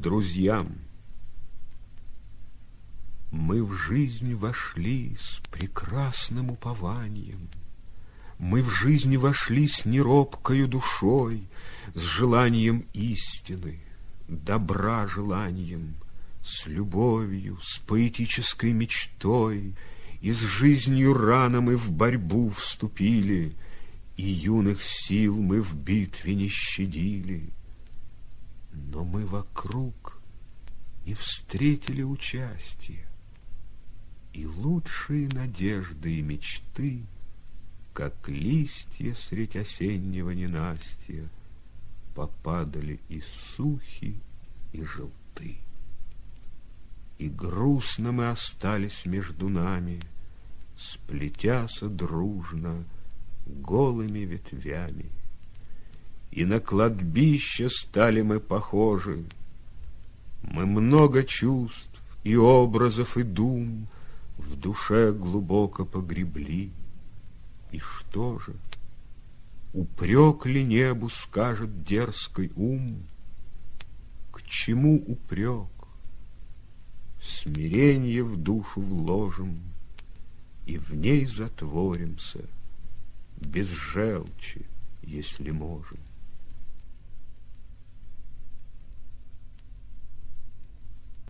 друзьям. Мы в жизнь вошли с прекрасным упованием, Мы в жизнь вошли с неробкою душой, С желанием истины, добра желанием, С любовью, с поэтической мечтой, И с жизнью рано мы в борьбу вступили, И юных сил мы в битве не щадили. Но мы вокруг не встретили участия, И лучшие надежды и мечты, Как листья средь осеннего ненастья, Попадали и сухи, и желты. И грустно мы остались между нами, Сплетяся дружно голыми ветвями и на кладбище стали мы похожи. Мы много чувств и образов и дум в душе глубоко погребли. И что же? Упрек ли небу скажет дерзкий ум? К чему упрек? Смиренье в душу вложим И в ней затворимся Без желчи, если можем.